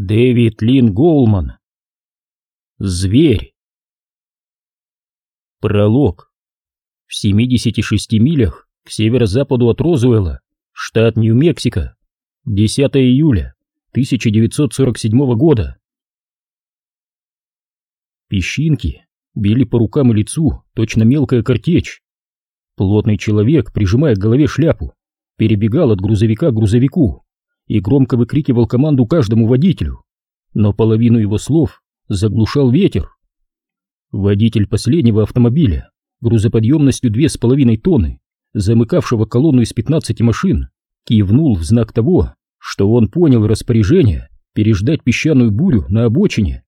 Дэвид Лин Голман. Зверь. Пролог. В 76 милях к северо-западу от Розуэлла, штат Нью-Мексико, 10 июля 1947 года. Песчинки били по рукам и лицу, точно мелкая картечь. Плотный человек, прижимая к голове шляпу, перебегал от грузовика к грузовику и громко выкрикивал команду каждому водителю, но половину его слов заглушал ветер. Водитель последнего автомобиля, грузоподъемностью две с половиной тонны, замыкавшего колонну из 15 машин, кивнул в знак того, что он понял распоряжение переждать песчаную бурю на обочине.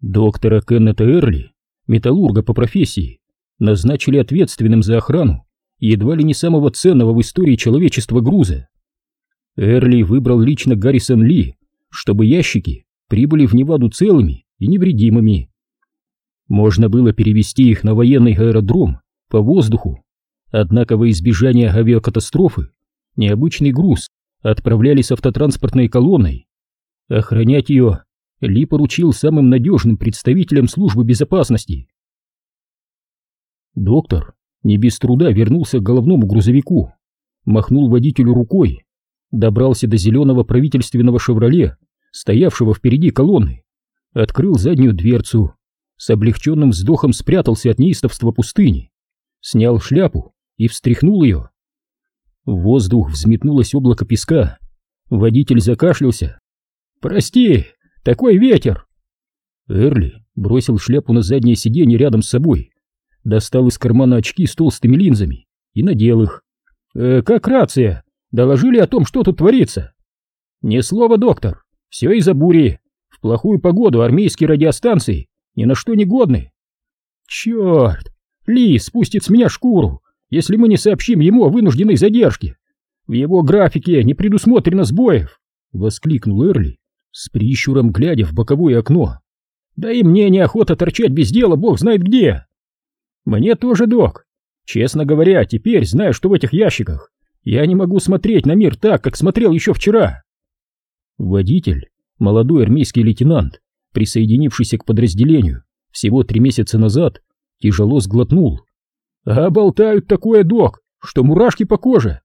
Доктора Кеннета Эрли, металлурга по профессии, назначили ответственным за охрану едва ли не самого ценного в истории человечества груза. Эрли выбрал лично Гаррисон Ли, чтобы ящики прибыли в Неваду целыми и невредимыми. Можно было перевести их на военный аэродром по воздуху, однако во избежание авиакатастрофы необычный груз отправляли с автотранспортной колонной. Охранять ее Ли поручил самым надежным представителям службы безопасности. Доктор не без труда вернулся к головному грузовику, махнул водителю рукой добрался до зеленого правительственного «Шевроле», стоявшего впереди колонны, открыл заднюю дверцу, с облегченным вздохом спрятался от неистовства пустыни, снял шляпу и встряхнул ее. В воздух взметнулось облако песка, водитель закашлялся. «Прости, такой ветер!» Эрли бросил шляпу на заднее сиденье рядом с собой, достал из кармана очки с толстыми линзами и надел их. «Э, «Как рация?» Доложили о том, что тут творится. Ни слова, доктор. Все из-за бури. В плохую погоду армейские радиостанции ни на что не годны. Черт! Ли спустит с меня шкуру, если мы не сообщим ему о вынужденной задержке. В его графике не предусмотрено сбоев, воскликнул Эрли, с прищуром глядя в боковое окно. Да и мне неохота торчать без дела, бог знает где. Мне тоже, док. Честно говоря, теперь, зная, что в этих ящиках, я не могу смотреть на мир так, как смотрел еще вчера. Водитель, молодой армейский лейтенант, присоединившийся к подразделению всего три месяца назад, тяжело сглотнул. А болтают такое, док, что мурашки по коже.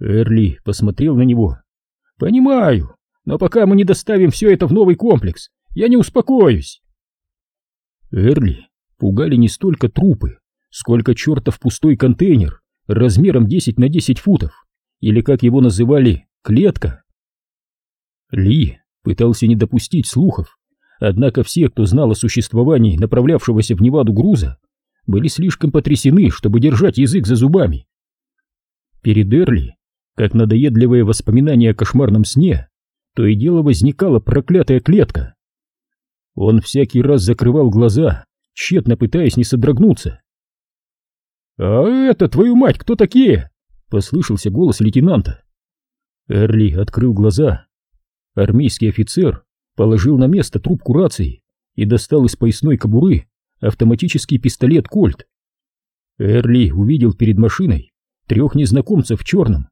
Эрли посмотрел на него. Понимаю, но пока мы не доставим все это в новый комплекс, я не успокоюсь. Эрли пугали не столько трупы, сколько чертов пустой контейнер, размером 10 на 10 футов, или как его называли, клетка. Ли пытался не допустить слухов, однако все, кто знал о существовании направлявшегося в Неваду груза, были слишком потрясены, чтобы держать язык за зубами. Перед Эрли, как надоедливое воспоминание о кошмарном сне, то и дело возникала проклятая клетка. Он всякий раз закрывал глаза, тщетно пытаясь не содрогнуться. «А это, твою мать, кто такие?» — послышался голос лейтенанта. Эрли открыл глаза. Армейский офицер положил на место трубку рации и достал из поясной кобуры автоматический пистолет «Кольт». Эрли увидел перед машиной трех незнакомцев в черном,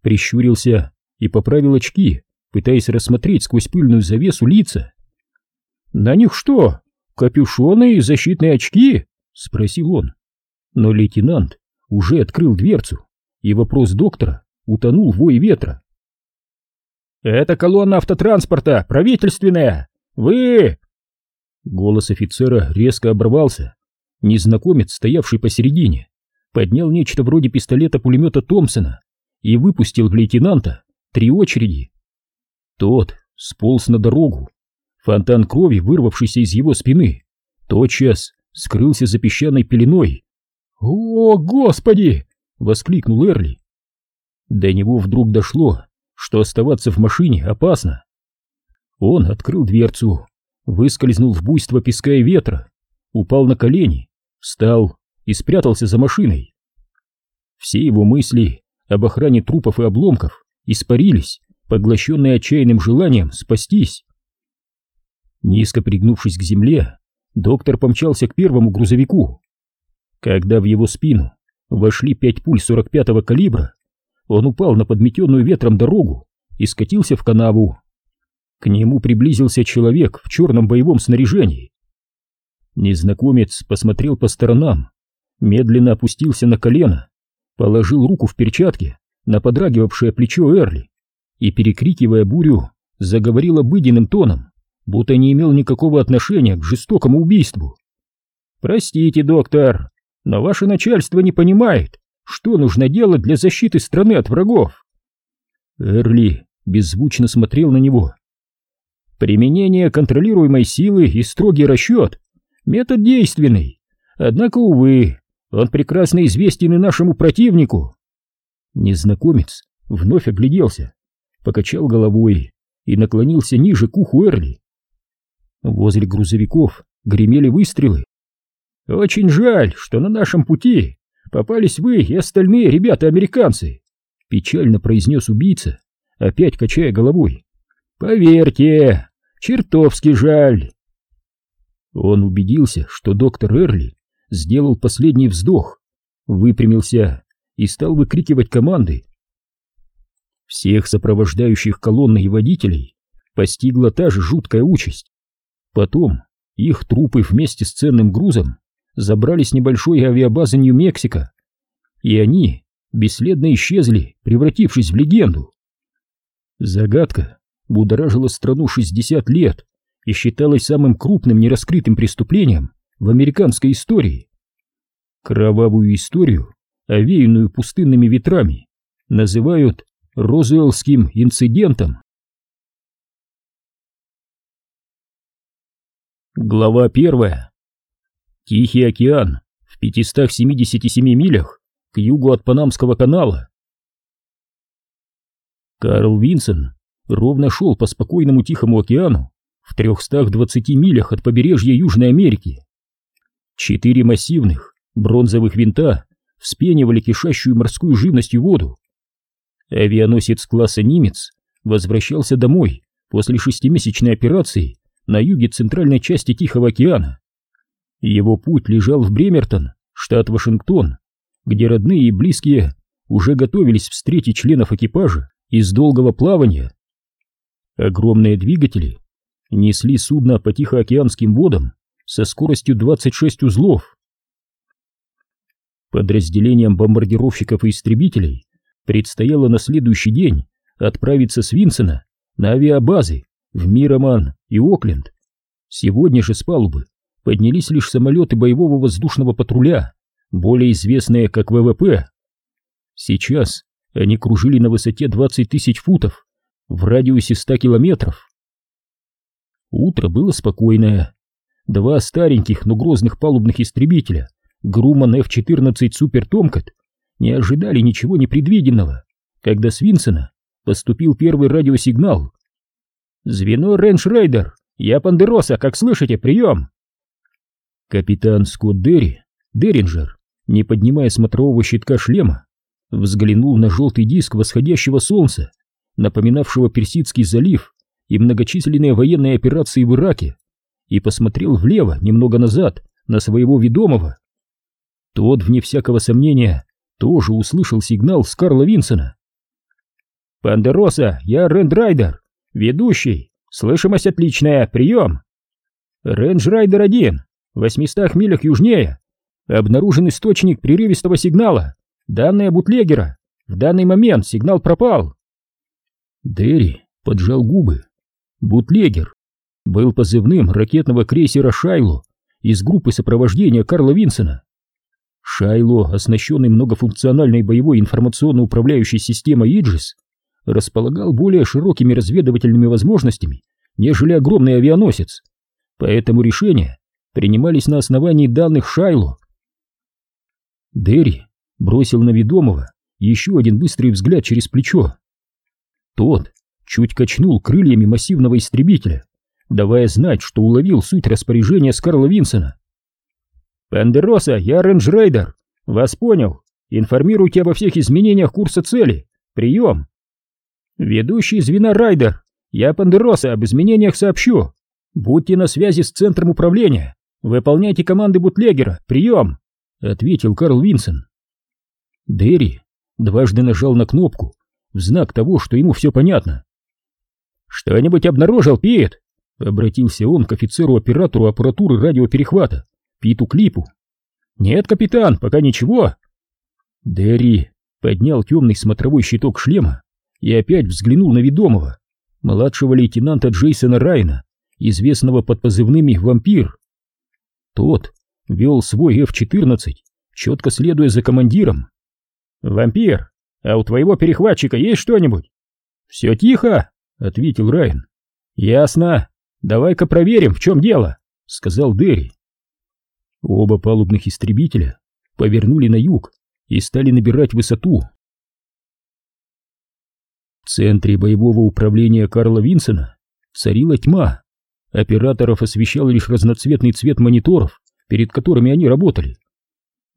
прищурился и поправил очки, пытаясь рассмотреть сквозь пыльную завесу лица. «На них что, капюшоны и защитные очки?» — спросил он. Но лейтенант уже открыл дверцу, и вопрос доктора утонул в вой ветра. «Это колонна автотранспорта, правительственная! Вы...» Голос офицера резко оборвался. Незнакомец, стоявший посередине, поднял нечто вроде пистолета-пулемета Томпсона и выпустил в лейтенанта три очереди. Тот сполз на дорогу. Фонтан крови, вырвавшийся из его спины, тотчас скрылся за песчаной пеленой, «О, Господи!» — воскликнул Эрли. До него вдруг дошло, что оставаться в машине опасно. Он открыл дверцу, выскользнул в буйство песка и ветра, упал на колени, встал и спрятался за машиной. Все его мысли об охране трупов и обломков испарились, поглощенные отчаянным желанием спастись. Низко пригнувшись к земле, доктор помчался к первому грузовику. Когда в его спину вошли пять пуль 45-го калибра, он упал на подметенную ветром дорогу и скатился в канаву. К нему приблизился человек в черном боевом снаряжении. Незнакомец посмотрел по сторонам, медленно опустился на колено, положил руку в перчатке на подрагивавшее плечо Эрли и, перекрикивая бурю, заговорил обыденным тоном, будто не имел никакого отношения к жестокому убийству. «Простите, доктор, но ваше начальство не понимает, что нужно делать для защиты страны от врагов». Эрли беззвучно смотрел на него. «Применение контролируемой силы и строгий расчет — метод действенный, однако, увы, он прекрасно известен и нашему противнику». Незнакомец вновь огляделся, покачал головой и наклонился ниже к уху Эрли. Возле грузовиков гремели выстрелы. «Очень жаль, что на нашем пути попались вы и остальные ребята-американцы», печально произнес убийца, опять качая головой. «Поверьте, чертовски жаль». Он убедился, что доктор Эрли сделал последний вздох, выпрямился и стал выкрикивать команды. Всех сопровождающих колонны и водителей постигла та же жуткая участь. Потом их трупы вместе с ценным грузом забрали с небольшой авиабазы Нью-Мексико, и они бесследно исчезли, превратившись в легенду. Загадка будоражила страну 60 лет и считалась самым крупным нераскрытым преступлением в американской истории. Кровавую историю, овеянную пустынными ветрами, называют Розуэллским инцидентом. Глава первая. Тихий океан в 577 милях к югу от Панамского канала. Карл Винсон ровно шел по спокойному Тихому океану в 320 милях от побережья Южной Америки. Четыре массивных бронзовых винта вспенивали кишащую морскую живностью воду. Авианосец класса «Нимец» возвращался домой после шестимесячной операции на юге центральной части Тихого океана. Его путь лежал в Бремертон, штат Вашингтон, где родные и близкие уже готовились встретить членов экипажа из долгого плавания. Огромные двигатели несли судно по Тихоокеанским водам со скоростью 26 узлов. Подразделениям бомбардировщиков и истребителей предстояло на следующий день отправиться с Винсона на авиабазы в Мироман и Окленд. Сегодня же с палубы поднялись лишь самолеты боевого воздушного патруля, более известные как ВВП. Сейчас они кружили на высоте 20 тысяч футов, в радиусе 100 километров. Утро было спокойное. Два стареньких, но грозных палубных истребителя, Grumman F-14 Super Tomcat, не ожидали ничего непредвиденного, когда с Винсона поступил первый радиосигнал. «Звено Range Raider! Я Пондероса, как слышите, прием!» Капитан Скотт Дерри, Деринджер, не поднимая смотрового щитка шлема, взглянул на желтый диск восходящего солнца, напоминавшего Персидский залив и многочисленные военные операции в Ираке, и посмотрел влево, немного назад, на своего ведомого. Тот, вне всякого сомнения, тоже услышал сигнал с Карла Винсона. «Пандероса, я Рейндж-райдер, ведущий, слышимость отличная, прием!» «Рейндж-райдер-1, в 800 милях южнее, обнаружен источник прерывистого сигнала, данные бутлегера, в данный момент сигнал пропал». Дерри поджал губы. Бутлегер был позывным ракетного крейсера «Шайло» из группы сопровождения Карла Винсона. Шайло, оснащенный многофункциональной боевой информационно-управляющей системой Иджис, располагал более широкими разведывательными возможностями, нежели огромный авианосец. Поэтому решения принимались на основании данных Шайло. Дерри бросил на ведомого еще один быстрый взгляд через плечо. Тот чуть качнул крыльями массивного истребителя, давая знать, что уловил суть распоряжения с Карла Винсона. «Пандероса, я Рейндж Райдер. Вас понял. Информируйте обо всех изменениях курса цели. Прием!» «Ведущий звена Райдер. Я Пандероса, об изменениях сообщу. Будьте на связи с центром управления. Выполняйте команды бутлегера. Прием!» — ответил Карл Винсон. Дерри дважды нажал на кнопку в знак того, что ему все понятно. «Что-нибудь обнаружил, Пит?» — обратился он к офицеру-оператору аппаратуры радиоперехвата, Питу Клипу. «Нет, капитан, пока ничего». Дерри поднял темный смотровой щиток шлема и опять взглянул на ведомого, младшего лейтенанта Джейсона Райна, известного под позывными «Вампир». Тот вел свой F-14, четко следуя за командиром. «Вампир, а у твоего перехватчика есть что-нибудь?» «Все тихо», — ответил Райан. «Ясно. Давай-ка проверим, в чем дело», — сказал Дерри. Оба палубных истребителя повернули на юг и стали набирать высоту. В центре боевого управления Карла Винсона царила тьма. Операторов освещал лишь разноцветный цвет мониторов, перед которыми они работали.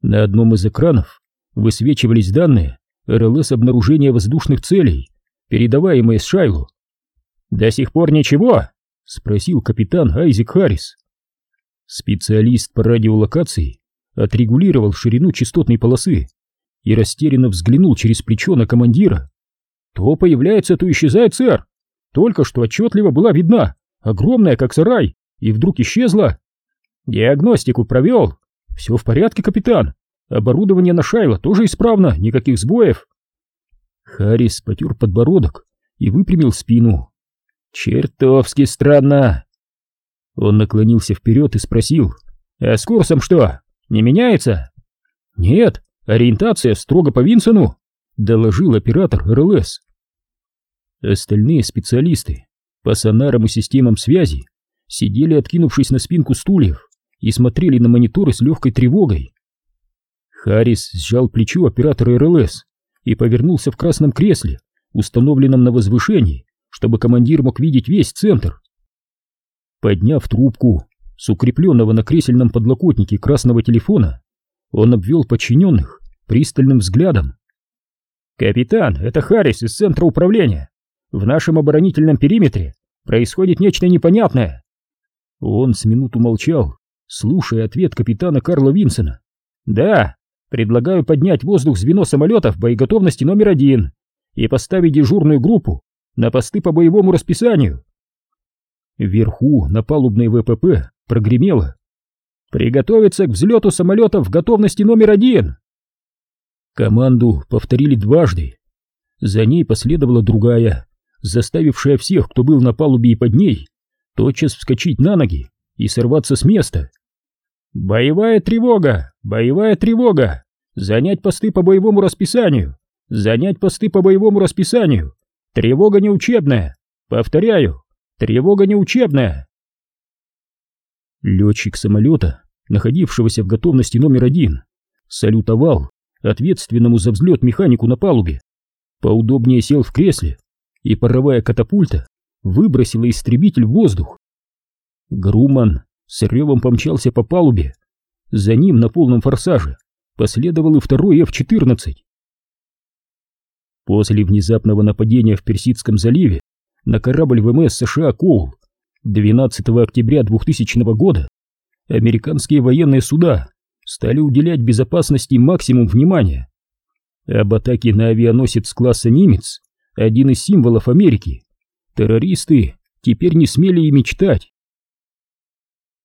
На одном из экранов высвечивались данные РЛС обнаружения воздушных целей, передаваемые с Шайлу. «До сих пор ничего?» — спросил капитан Айзек Харрис. Специалист по радиолокации отрегулировал ширину частотной полосы и растерянно взглянул через плечо на командира. «То появляется, то исчезает, сэр. Только что отчетливо была видна, огромная, как сарай, и вдруг исчезла. Диагностику провел. Все в порядке, капитан. Оборудование на Шайло тоже исправно, никаких сбоев». Харрис потер подбородок и выпрямил спину. «Чертовски странно!» Он наклонился вперед и спросил, «А с курсом что, не меняется?» «Нет, ориентация строго по Винсону», — доложил оператор РЛС. Остальные специалисты по сонарам и системам связи сидели, откинувшись на спинку стульев, и смотрели на мониторы с легкой тревогой. Харрис сжал плечо оператора РЛС и повернулся в красном кресле, установленном на возвышении, чтобы командир мог видеть весь центр. Подняв трубку с укрепленного на кресельном подлокотнике красного телефона, он обвел подчиненных пристальным взглядом. «Капитан, это Харрис из центра управления. В нашем оборонительном периметре происходит нечто непонятное». Он с минуту молчал, слушая ответ капитана Карла Винсона. «Да, предлагаю поднять воздух звено самолетов боеготовности номер один и поставить дежурную группу на посты по боевому расписанию. Вверху на палубной ВПП прогремело. Приготовиться к взлету самолетов в готовности номер один. Команду повторили дважды. За ней последовала другая, заставившая всех, кто был на палубе и под ней, тотчас вскочить на ноги и сорваться с места. «Боевая тревога! Боевая тревога! Занять посты по боевому расписанию! Занять посты по боевому расписанию! Тревога не учебная. Повторяю, тревога не учебная. Летчик самолета, находившегося в готовности номер один, салютовал ответственному за взлет механику на палубе, поудобнее сел в кресле, и паровая катапульта выбросила истребитель в воздух. Груман с ревом помчался по палубе. За ним на полном форсаже последовал и второй F-14. После внезапного нападения в Персидском заливе на корабль ВМС США «Коул» 12 октября 2000 года американские военные суда стали уделять безопасности максимум внимания. Об атаке на авианосец класса «Нимец» один из символов Америки. Террористы теперь не смели и мечтать.